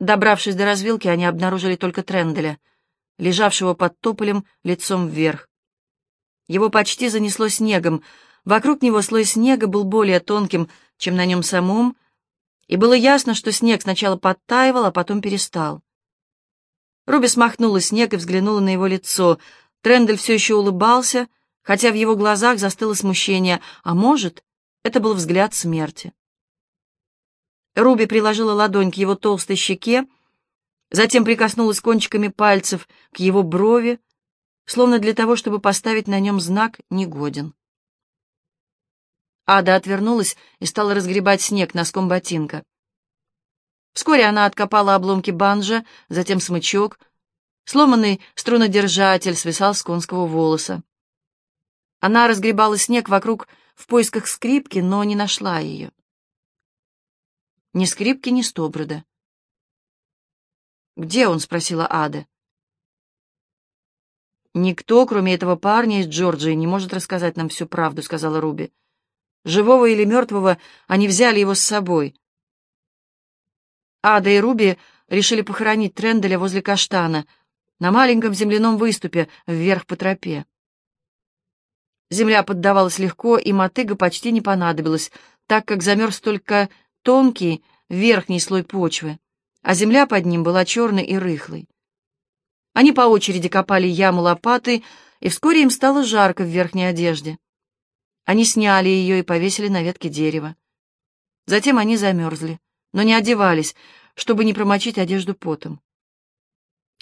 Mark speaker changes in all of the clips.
Speaker 1: Добравшись до развилки, они обнаружили только Тренделя, лежавшего под тополем лицом вверх. Его почти занесло снегом. Вокруг него слой снега был более тонким, чем на нем самом, и было ясно, что снег сначала подтаивал, а потом перестал. Руби смахнула снег и взглянула на его лицо. Трендель все еще улыбался, хотя в его глазах застыло смущение, а может, это был взгляд смерти. Руби приложила ладонь к его толстой щеке, затем прикоснулась кончиками пальцев к его брови, словно для того, чтобы поставить на нем знак «негоден». Ада отвернулась и стала разгребать снег носком ботинка. Вскоре она откопала обломки банджа, затем смычок. Сломанный струнодержатель свисал с конского волоса. Она разгребала снег вокруг в поисках скрипки, но не нашла ее. Ни скрипки, ни стоброда. «Где он?» — спросила Ада. «Никто, кроме этого парня из Джорджии, не может рассказать нам всю правду», — сказала Руби. «Живого или мертвого, они взяли его с собой». Ада и Руби решили похоронить Тренделя возле каштана, на маленьком земляном выступе, вверх по тропе. Земля поддавалась легко, и мотыга почти не понадобилась, так как замерз только тонкий верхний слой почвы, а земля под ним была черной и рыхлой. Они по очереди копали яму лопатой, и вскоре им стало жарко в верхней одежде. Они сняли ее и повесили на ветке дерева. Затем они замерзли, но не одевались, чтобы не промочить одежду потом.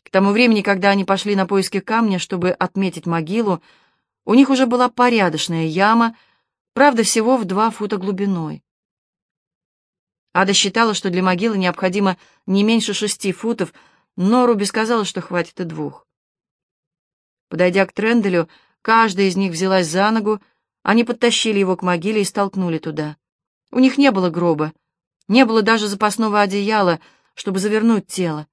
Speaker 1: К тому времени, когда они пошли на поиски камня, чтобы отметить могилу, у них уже была порядочная яма, правда, всего в два фута глубиной. Ада считала, что для могилы необходимо не меньше шести футов, но Руби сказала, что хватит и двух. Подойдя к Тренделю, каждая из них взялась за ногу, они подтащили его к могиле и столкнули туда. У них не было гроба, не было даже запасного одеяла, чтобы завернуть тело.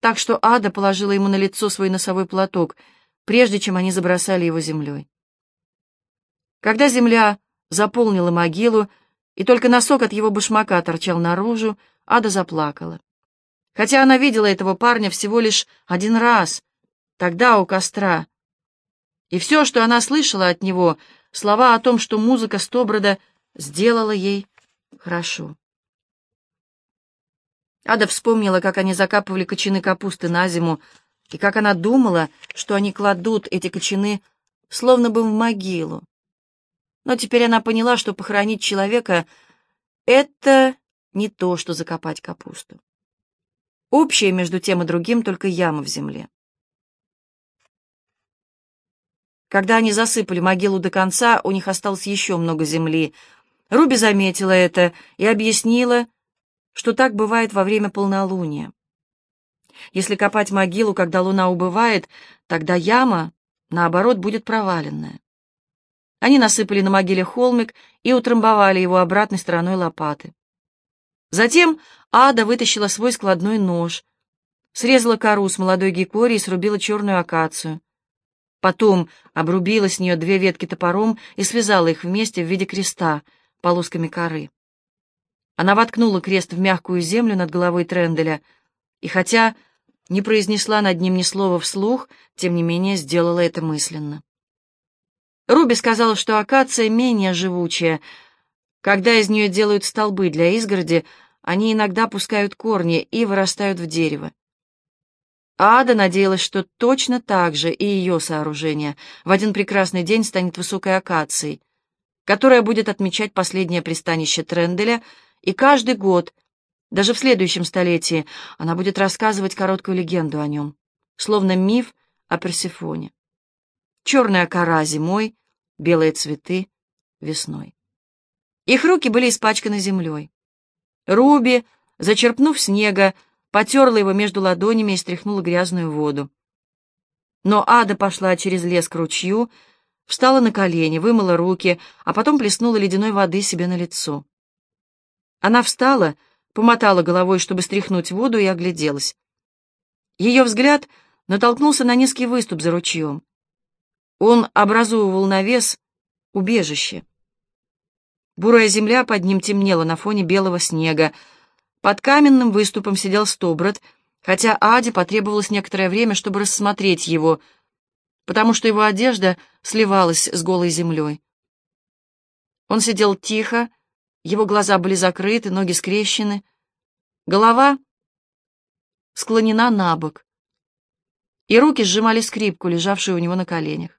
Speaker 1: Так что Ада положила ему на лицо свой носовой платок, прежде чем они забросали его землей. Когда земля заполнила могилу, и только носок от его башмака торчал наружу, Ада заплакала. Хотя она видела этого парня всего лишь один раз, тогда у костра. И все, что она слышала от него, слова о том, что музыка Стоброда сделала ей хорошо. Ада вспомнила, как они закапывали кочаны капусты на зиму, и как она думала, что они кладут эти кочаны словно бы в могилу. Но теперь она поняла, что похоронить человека — это не то, что закопать капусту. Общее между тем и другим только яма в земле. Когда они засыпали могилу до конца, у них осталось еще много земли. Руби заметила это и объяснила, что так бывает во время полнолуния. Если копать могилу, когда луна убывает, тогда яма, наоборот, будет проваленная. Они насыпали на могиле холмик и утрамбовали его обратной стороной лопаты. Затем Ада вытащила свой складной нож, срезала кору с молодой гикори и срубила черную акацию. Потом обрубила с нее две ветки топором и связала их вместе в виде креста полосками коры. Она воткнула крест в мягкую землю над головой Тренделя, и хотя не произнесла над ним ни слова вслух, тем не менее сделала это мысленно. Руби сказала, что акация менее живучая. Когда из нее делают столбы для изгороди, они иногда пускают корни и вырастают в дерево. Ада надеялась, что точно так же и ее сооружение в один прекрасный день станет высокой акацией, которая будет отмечать последнее пристанище Тренделя, и каждый год, даже в следующем столетии, она будет рассказывать короткую легенду о нем, словно миф о Персифоне черная кора зимой, белые цветы весной. Их руки были испачканы землей. Руби, зачерпнув снега, потерла его между ладонями и стряхнула грязную воду. Но Ада пошла через лес к ручью, встала на колени, вымыла руки, а потом плеснула ледяной воды себе на лицо. Она встала, помотала головой, чтобы стряхнуть воду, и огляделась. Ее взгляд натолкнулся на низкий выступ за ручьем. Он образовывал навес, убежище. Бурая земля под ним темнела на фоне белого снега. Под каменным выступом сидел Стоброд, хотя Аде потребовалось некоторое время, чтобы рассмотреть его, потому что его одежда сливалась с голой землей. Он сидел тихо, его глаза были закрыты, ноги скрещены, голова склонена на бок, и руки сжимали скрипку, лежавшую у него на коленях.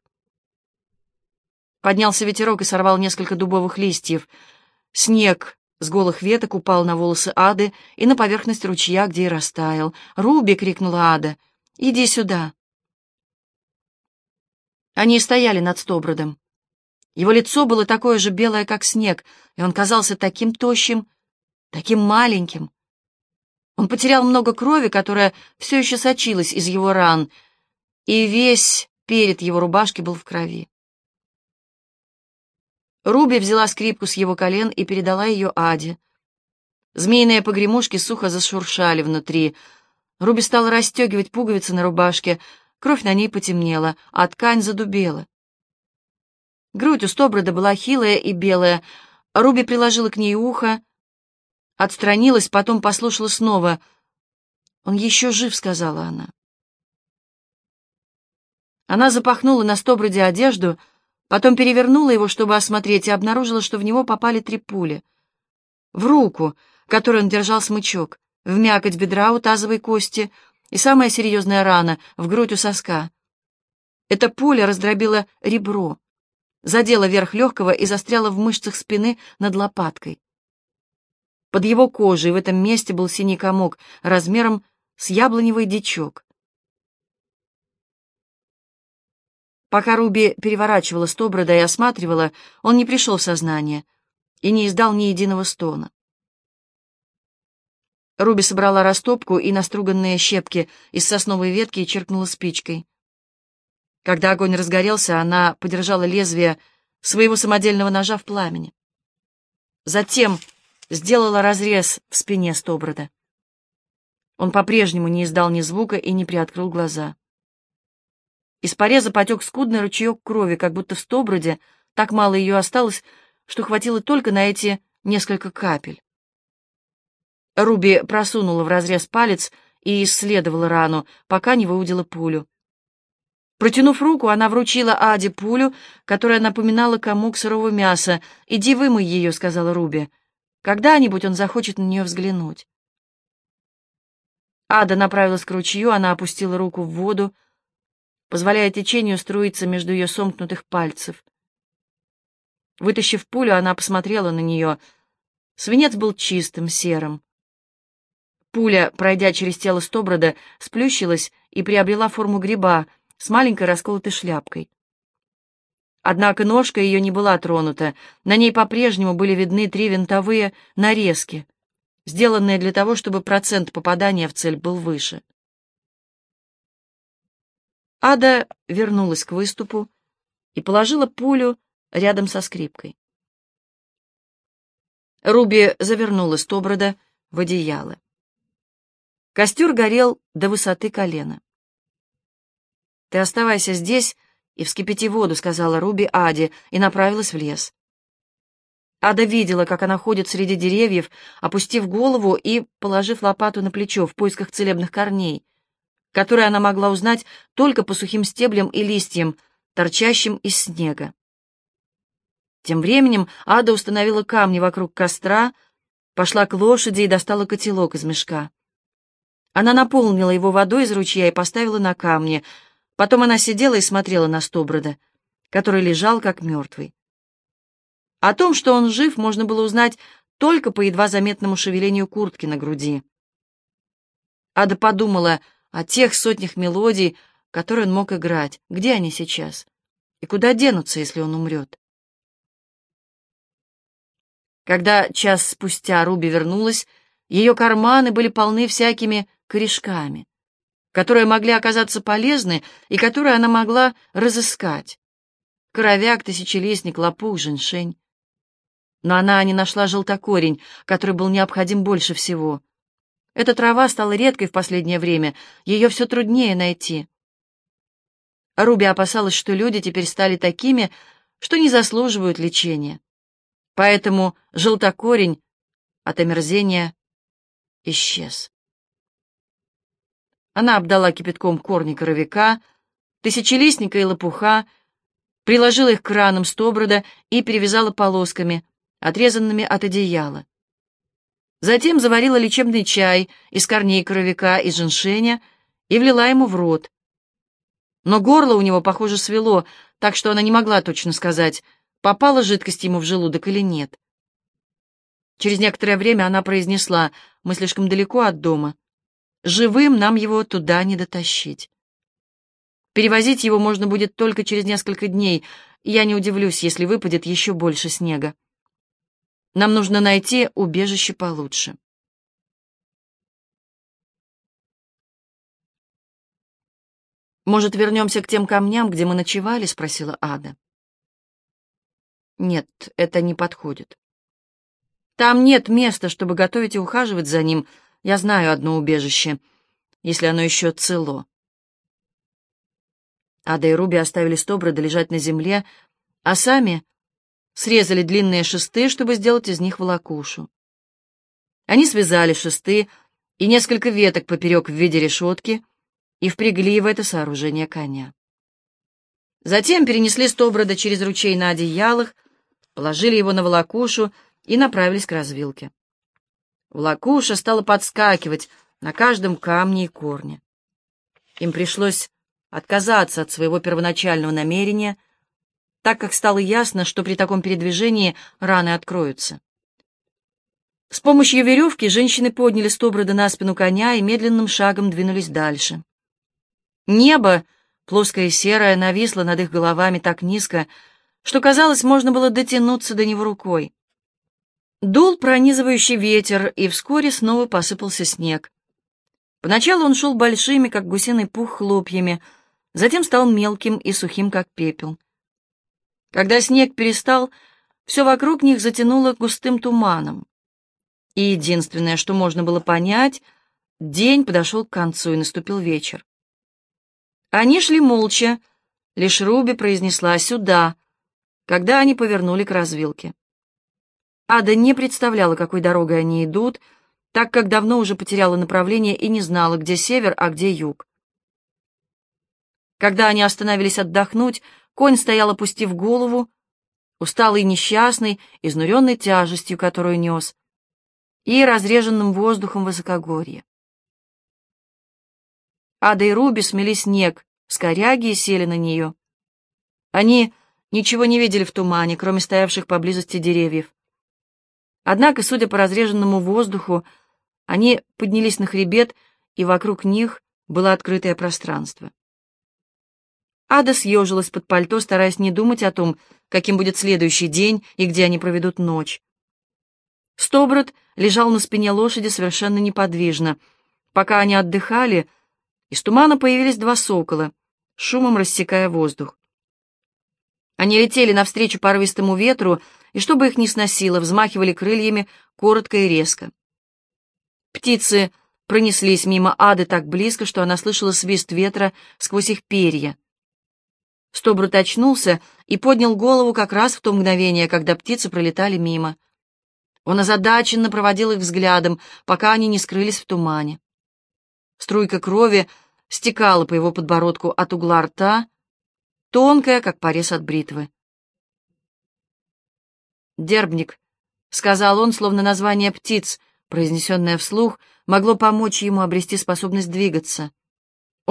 Speaker 1: Поднялся ветерок и сорвал несколько дубовых листьев. Снег с голых веток упал на волосы Ады и на поверхность ручья, где и растаял. «Руби!» — крикнула Ада. «Иди сюда!» Они стояли над Стобродом. Его лицо было такое же белое, как снег, и он казался таким тощим, таким маленьким. Он потерял много крови, которая все еще сочилась из его ран, и весь перед его рубашки был в крови. Руби взяла скрипку с его колен и передала ее Аде. Змеиные погремушки сухо зашуршали внутри. Руби стала расстегивать пуговицы на рубашке. Кровь на ней потемнела, а ткань задубела. Грудь у Стоброда была хилая и белая. Руби приложила к ней ухо, отстранилась, потом послушала снова. «Он еще жив», — сказала она. Она запахнула на Стоброде одежду — Потом перевернула его, чтобы осмотреть, и обнаружила, что в него попали три пули. В руку, которой он держал смычок, в мякоть бедра у тазовой кости и самая серьезная рана в грудь у соска. Эта пуля раздробила ребро, задела верх легкого и застряла в мышцах спины над лопаткой. Под его кожей в этом месте был синий комок размером с яблоневый дичок. Пока Руби переворачивала Стоброда и осматривала, он не пришел в сознание и не издал ни единого стона. Руби собрала растопку и наструганные щепки из сосновой ветки и черкнула спичкой. Когда огонь разгорелся, она подержала лезвие своего самодельного ножа в пламени. Затем сделала разрез в спине Стоброда. Он по-прежнему не издал ни звука и не приоткрыл глаза. Из пореза потек скудный ручеек крови, как будто в стоброде так мало ее осталось, что хватило только на эти несколько капель. Руби просунула в разрез палец и исследовала рану, пока не выудила пулю. Протянув руку, она вручила Аде пулю, которая напоминала комок сырого мяса. «Иди вымой ее», — сказала Руби. «Когда-нибудь он захочет на нее взглянуть». Ада направилась к ручью, она опустила руку в воду, — позволяя течению струиться между ее сомкнутых пальцев. Вытащив пулю, она посмотрела на нее. Свинец был чистым, серым. Пуля, пройдя через тело Стоброда, сплющилась и приобрела форму гриба с маленькой расколотой шляпкой. Однако ножка ее не была тронута, на ней по-прежнему были видны три винтовые нарезки, сделанные для того, чтобы процент попадания в цель был выше. Ада вернулась к выступу и положила пулю рядом со скрипкой. Руби завернула Стоброда в одеяло. Костер горел до высоты колена. «Ты оставайся здесь и вскипяти воду», — сказала Руби Аде, и направилась в лес. Ада видела, как она ходит среди деревьев, опустив голову и положив лопату на плечо в поисках целебных корней — которые она могла узнать только по сухим стеблям и листьям, торчащим из снега. Тем временем Ада установила камни вокруг костра, пошла к лошади и достала котелок из мешка. Она наполнила его водой из ручья и поставила на камни. Потом она сидела и смотрела на Стоброда, который лежал как мертвый. О том, что он жив, можно было узнать только по едва заметному шевелению куртки на груди. Ада подумала — о тех сотнях мелодий, которые он мог играть. Где они сейчас? И куда денутся, если он умрет? Когда час спустя Руби вернулась, ее карманы были полны всякими корешками, которые могли оказаться полезны и которые она могла разыскать. Коровяк, тысячелистник, лопух, женьшень. Но она не нашла желтокорень, который был необходим больше всего. Эта трава стала редкой в последнее время, ее все труднее найти. Руби опасалась, что люди теперь стали такими, что не заслуживают лечения. Поэтому желтокорень от омерзения исчез. Она обдала кипятком корни коровика, тысячелистника и лопуха, приложила их к ранам стоброда и перевязала полосками, отрезанными от одеяла. Затем заварила лечебный чай из корней коровика и женьшеня и влила ему в рот. Но горло у него, похоже, свело, так что она не могла точно сказать, попала жидкость ему в желудок или нет. Через некоторое время она произнесла, «Мы слишком далеко от дома. Живым нам его туда не дотащить. Перевозить его можно будет только через несколько дней, я не удивлюсь, если выпадет еще больше снега. Нам нужно найти убежище получше». «Может, вернемся к тем камням, где мы ночевали?» — спросила Ада. «Нет, это не подходит. Там нет места, чтобы готовить и ухаживать за ним. Я знаю одно убежище, если оно еще цело. Ада и Руби оставили Стоброда лежать на земле, а сами срезали длинные шесты, чтобы сделать из них волокушу. Они связали шесты и несколько веток поперек в виде решетки и впрягли в это сооружение коня. Затем перенесли Стоброда через ручей на одеялах, положили его на волокушу и направились к развилке. Влакуша стала подскакивать на каждом камне и корне. Им пришлось отказаться от своего первоначального намерения, так как стало ясно, что при таком передвижении раны откроются. С помощью веревки женщины подняли Стоброда на спину коня и медленным шагом двинулись дальше. Небо, плоское и серое, нависло над их головами так низко, что, казалось, можно было дотянуться до него рукой. Дул пронизывающий ветер, и вскоре снова посыпался снег. Поначалу он шел большими, как гусиный пух, хлопьями, затем стал мелким и сухим, как пепел. Когда снег перестал, все вокруг них затянуло густым туманом. И единственное, что можно было понять, день подошел к концу, и наступил вечер. Они шли молча, лишь Руби произнесла «сюда», когда они повернули к развилке. Ада не представляла, какой дорогой они идут, так как давно уже потеряла направление и не знала, где север, а где юг. Когда они остановились отдохнуть, конь стоял, опустив голову, усталый и несчастный, изнуренный тяжестью, которую нес, и разреженным воздухом высокогорья. Ада и Руби смели снег с коряги и сели на нее. Они ничего не видели в тумане, кроме стоявших поблизости деревьев. Однако, судя по разреженному воздуху, они поднялись на хребет, и вокруг них было открытое пространство. Ада съежилась под пальто, стараясь не думать о том, каким будет следующий день и где они проведут ночь. Стоброд лежал на спине лошади совершенно неподвижно. Пока они отдыхали, из тумана появились два сокола, шумом рассекая воздух. Они летели навстречу порывистому ветру, и чтобы их не сносило, взмахивали крыльями коротко и резко. Птицы пронеслись мимо ады так близко, что она слышала свист ветра сквозь их перья. Стобрут очнулся и поднял голову как раз в то мгновение, когда птицы пролетали мимо. Он озадаченно проводил их взглядом, пока они не скрылись в тумане. Струйка крови стекала по его подбородку от угла рта, тонкая, как порез от бритвы. «Дербник», — сказал он, словно название птиц, произнесенное вслух, могло помочь ему обрести способность двигаться.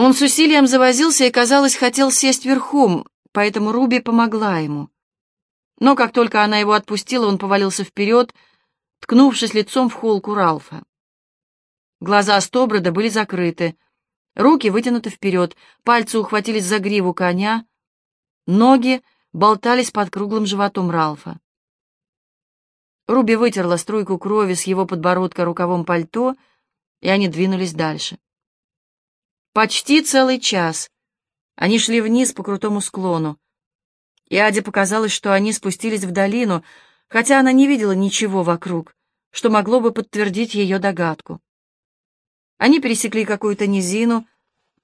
Speaker 1: Он с усилием завозился и, казалось, хотел сесть верхом, поэтому Руби помогла ему. Но как только она его отпустила, он повалился вперед, ткнувшись лицом в холку Ралфа. Глаза Стоброда были закрыты, руки вытянуты вперед, пальцы ухватились за гриву коня, ноги болтались под круглым животом Ралфа. Руби вытерла струйку крови с его подбородка рукавом пальто, и они двинулись дальше. Почти целый час они шли вниз по крутому склону, и Аде показалось, что они спустились в долину, хотя она не видела ничего вокруг, что могло бы подтвердить ее догадку. Они пересекли какую-то низину,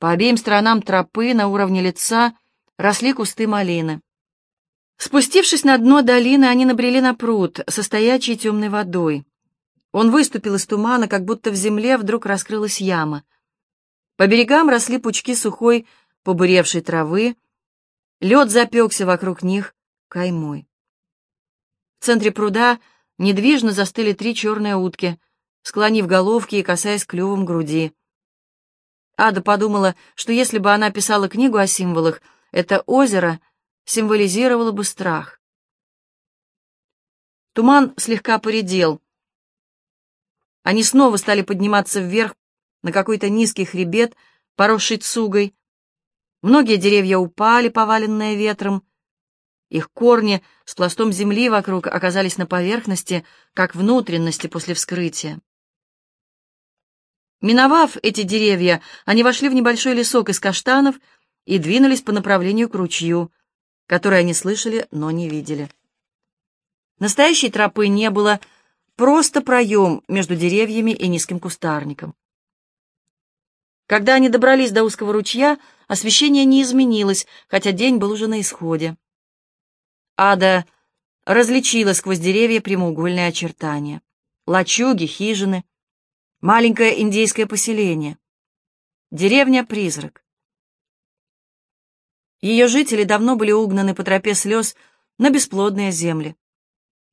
Speaker 1: по обеим сторонам тропы на уровне лица росли кусты малины. Спустившись на дно долины, они набрели на пруд со темной водой. Он выступил из тумана, как будто в земле вдруг раскрылась яма. По берегам росли пучки сухой, побуревшей травы, лед запекся вокруг них каймой. В центре пруда недвижно застыли три черные утки, склонив головки и касаясь клювом груди. Ада подумала, что если бы она писала книгу о символах, это озеро символизировало бы страх. Туман слегка поредел. Они снова стали подниматься вверх на какой-то низкий хребет, поросший цугой. Многие деревья упали, поваленные ветром. Их корни с пластом земли вокруг оказались на поверхности, как внутренности после вскрытия. Миновав эти деревья, они вошли в небольшой лесок из каштанов и двинулись по направлению к ручью, который они слышали, но не видели. Настоящей тропы не было, просто проем между деревьями и низким кустарником. Когда они добрались до узкого ручья, освещение не изменилось, хотя день был уже на исходе. Ада различила сквозь деревья прямоугольные очертания. Лачуги, хижины, маленькое индейское поселение. Деревня-призрак. Ее жители давно были угнаны по тропе слез на бесплодные земли.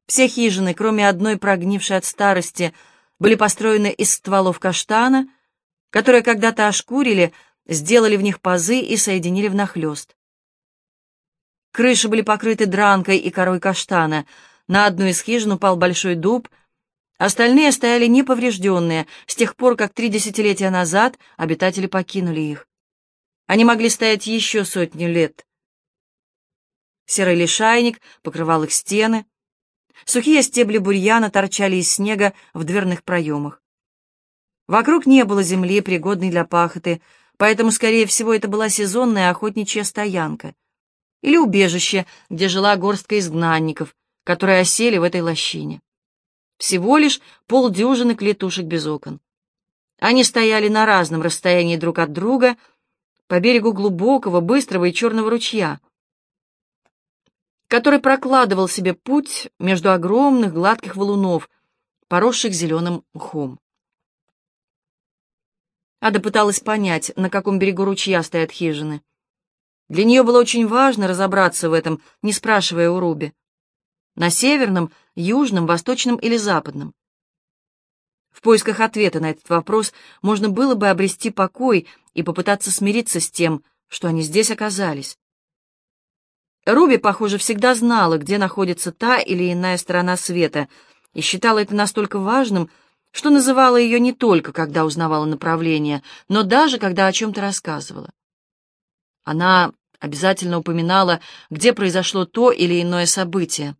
Speaker 1: Все хижины, кроме одной прогнившей от старости, были построены из стволов каштана, которые когда-то ошкурили, сделали в них пазы и соединили внахлёст. Крыши были покрыты дранкой и корой каштана. На одну из хижин упал большой дуб, остальные стояли неповрежденные с тех пор, как три десятилетия назад обитатели покинули их. Они могли стоять еще сотню лет. Серый лишайник покрывал их стены, Сухие стебли бурьяна торчали из снега в дверных проемах. Вокруг не было земли, пригодной для пахоты, поэтому, скорее всего, это была сезонная охотничья стоянка или убежище, где жила горстка изгнанников, которые осели в этой лощине. Всего лишь полдюжины клетушек без окон. Они стояли на разном расстоянии друг от друга по берегу глубокого, быстрого и черного ручья — который прокладывал себе путь между огромных гладких валунов, поросших зеленым мхом. Ада пыталась понять, на каком берегу ручья стоят хижины. Для нее было очень важно разобраться в этом, не спрашивая у Руби. На северном, южном, восточном или западном. В поисках ответа на этот вопрос можно было бы обрести покой и попытаться смириться с тем, что они здесь оказались. Руби, похоже, всегда знала, где находится та или иная сторона света, и считала это настолько важным, что называла ее не только, когда узнавала направление, но даже, когда о чем-то рассказывала. Она обязательно упоминала, где произошло то или иное событие.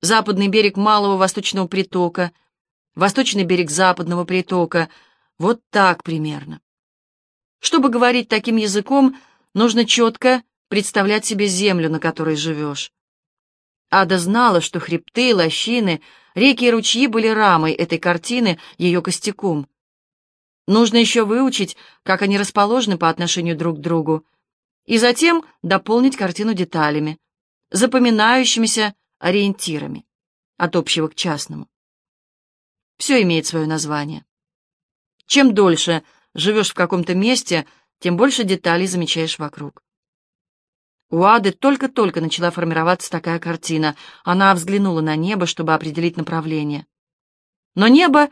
Speaker 1: Западный берег Малого Восточного притока, восточный берег Западного притока, вот так примерно. Чтобы говорить таким языком, нужно четко представлять себе землю, на которой живешь. Ада знала, что хребты, лощины, реки и ручьи были рамой этой картины, ее костяком. Нужно еще выучить, как они расположены по отношению друг к другу, и затем дополнить картину деталями, запоминающимися ориентирами, от общего к частному. Все имеет свое название. Чем дольше живешь в каком-то месте, тем больше деталей замечаешь вокруг. У Ады только-только начала формироваться такая картина. Она взглянула на небо, чтобы определить направление. Но небо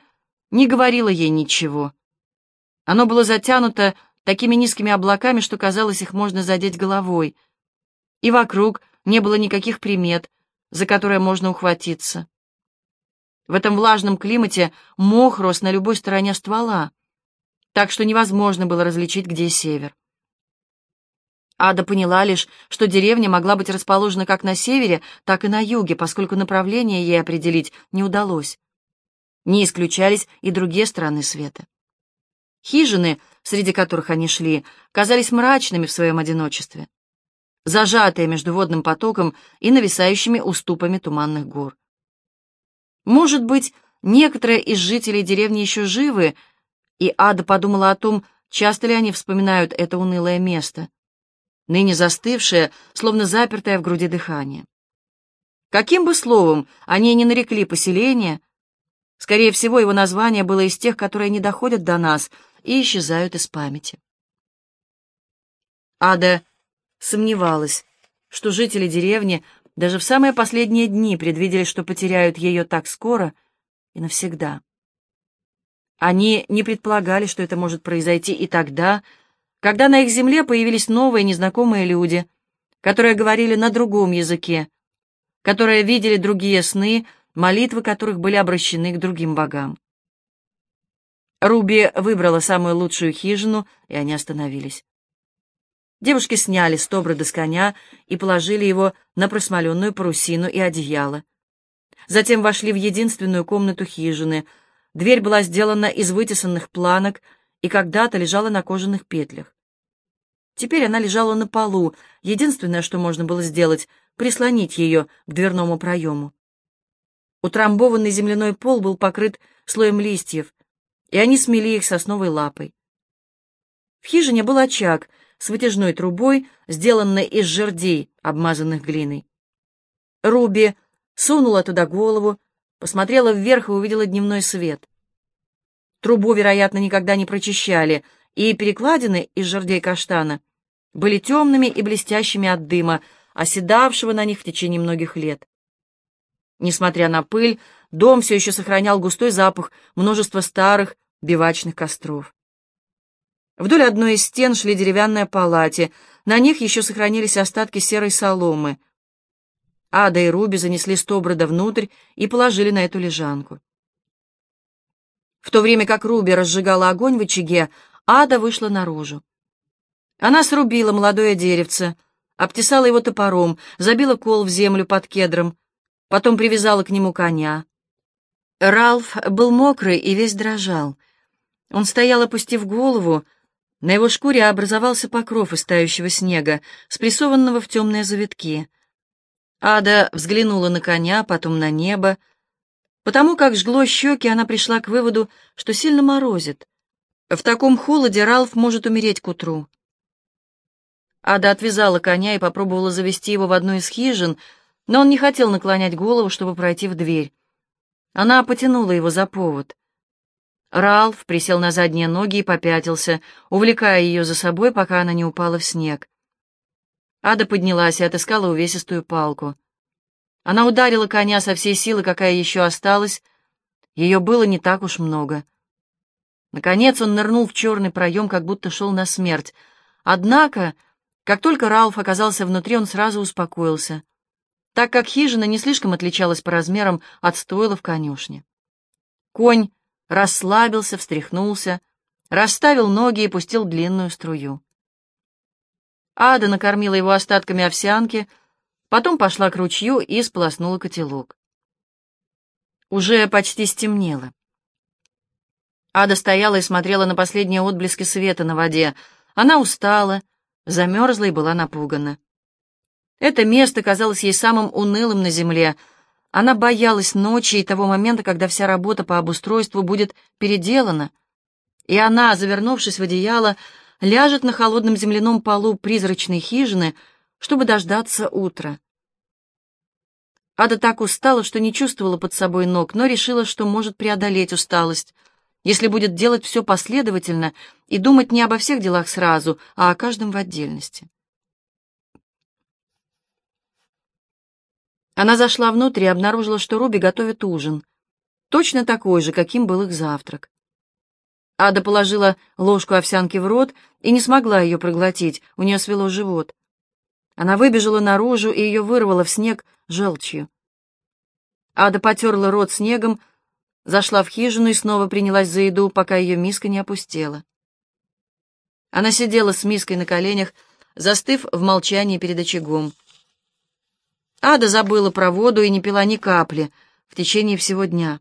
Speaker 1: не говорило ей ничего. Оно было затянуто такими низкими облаками, что казалось, их можно задеть головой. И вокруг не было никаких примет, за которые можно ухватиться. В этом влажном климате мох рос на любой стороне ствола, так что невозможно было различить, где север. Ада поняла лишь, что деревня могла быть расположена как на севере, так и на юге, поскольку направление ей определить не удалось. Не исключались и другие стороны света. Хижины, среди которых они шли, казались мрачными в своем одиночестве, зажатые между водным потоком и нависающими уступами туманных гор. Может быть, некоторые из жителей деревни еще живы, и Ада подумала о том, часто ли они вспоминают это унылое место — ныне застывшее, словно запертое в груди дыхание. Каким бы словом они ни нарекли поселение, Скорее всего, его название было из тех, которые не доходят до нас и исчезают из памяти. Ада сомневалась, что жители деревни даже в самые последние дни предвидели, что потеряют ее так скоро и навсегда. Они не предполагали, что это может произойти и тогда, когда на их земле появились новые незнакомые люди, которые говорили на другом языке, которые видели другие сны, молитвы которых были обращены к другим богам. Руби выбрала самую лучшую хижину, и они остановились. Девушки сняли стоброда с коня и положили его на просмоленную парусину и одеяло. Затем вошли в единственную комнату хижины. Дверь была сделана из вытесанных планок и когда-то лежала на кожаных петлях. Теперь она лежала на полу. Единственное, что можно было сделать — прислонить ее к дверному проему. Утрамбованный земляной пол был покрыт слоем листьев, и они смели их сосновой лапой. В хижине был очаг — с вытяжной трубой, сделанной из жердей, обмазанных глиной. Руби сунула туда голову, посмотрела вверх и увидела дневной свет. Трубу, вероятно, никогда не прочищали, и перекладины из жердей каштана были темными и блестящими от дыма, оседавшего на них в течение многих лет. Несмотря на пыль, дом все еще сохранял густой запах множества старых бивачных костров. Вдоль одной из стен шли деревянные палати, на них еще сохранились остатки серой соломы. Ада и Руби занесли Стоброда внутрь и положили на эту лежанку. В то время как Руби разжигала огонь в очаге, Ада вышла наружу. Она срубила молодое деревце, обтесала его топором, забила кол в землю под кедром, потом привязала к нему коня. Ралф был мокрый и весь дрожал. Он стоял, опустив голову, на его шкуре образовался покров из снега, спрессованного в темные завитки. Ада взглянула на коня, потом на небо. Потому как жгло щеки, она пришла к выводу, что сильно морозит. В таком холоде Ралф может умереть к утру. Ада отвязала коня и попробовала завести его в одну из хижин, но он не хотел наклонять голову, чтобы пройти в дверь. Она потянула его за повод. Ралф присел на задние ноги и попятился, увлекая ее за собой, пока она не упала в снег. Ада поднялась и отыскала увесистую палку. Она ударила коня со всей силы, какая еще осталась. Ее было не так уж много. Наконец он нырнул в черный проем, как будто шел на смерть. Однако, как только Ралф оказался внутри, он сразу успокоился, так как хижина не слишком отличалась по размерам от стойла в конюшне. Конь расслабился, встряхнулся, расставил ноги и пустил длинную струю. Ада накормила его остатками овсянки, потом пошла к ручью и сполоснула котелок. Уже почти стемнело. Ада стояла и смотрела на последние отблески света на воде. Она устала, замерзла и была напугана. Это место казалось ей самым унылым на земле — она боялась ночи и того момента, когда вся работа по обустройству будет переделана, и она, завернувшись в одеяло, ляжет на холодном земляном полу призрачной хижины, чтобы дождаться утра. Ада так устала, что не чувствовала под собой ног, но решила, что может преодолеть усталость, если будет делать все последовательно и думать не обо всех делах сразу, а о каждом в отдельности. Она зашла внутрь и обнаружила, что Руби готовит ужин, точно такой же, каким был их завтрак. Ада положила ложку овсянки в рот и не смогла ее проглотить, у нее свело живот. Она выбежала наружу и ее вырвало в снег желчью. Ада потерла рот снегом, зашла в хижину и снова принялась за еду, пока ее миска не опустела. Она сидела с миской на коленях, застыв в молчании перед очагом. Ада забыла про воду и не пила ни капли в течение всего дня.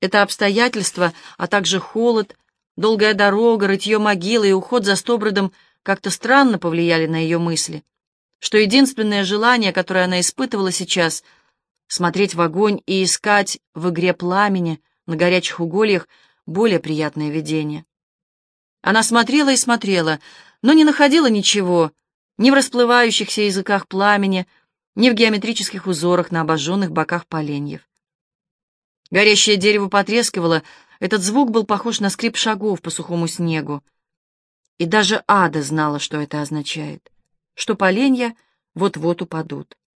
Speaker 1: Это обстоятельство, а также холод, долгая дорога, рытье могилы и уход за Стобродом как-то странно повлияли на ее мысли, что единственное желание, которое она испытывала сейчас — смотреть в огонь и искать в игре пламени на горячих угольях более приятное видение. Она смотрела и смотрела, но не находила ничего, ни в расплывающихся языках пламени, ни в геометрических узорах на обожженных боках поленьев. Горящее дерево потрескивало, этот звук был похож на скрип шагов по сухому снегу. И даже ада знала, что это означает, что поленья вот-вот упадут.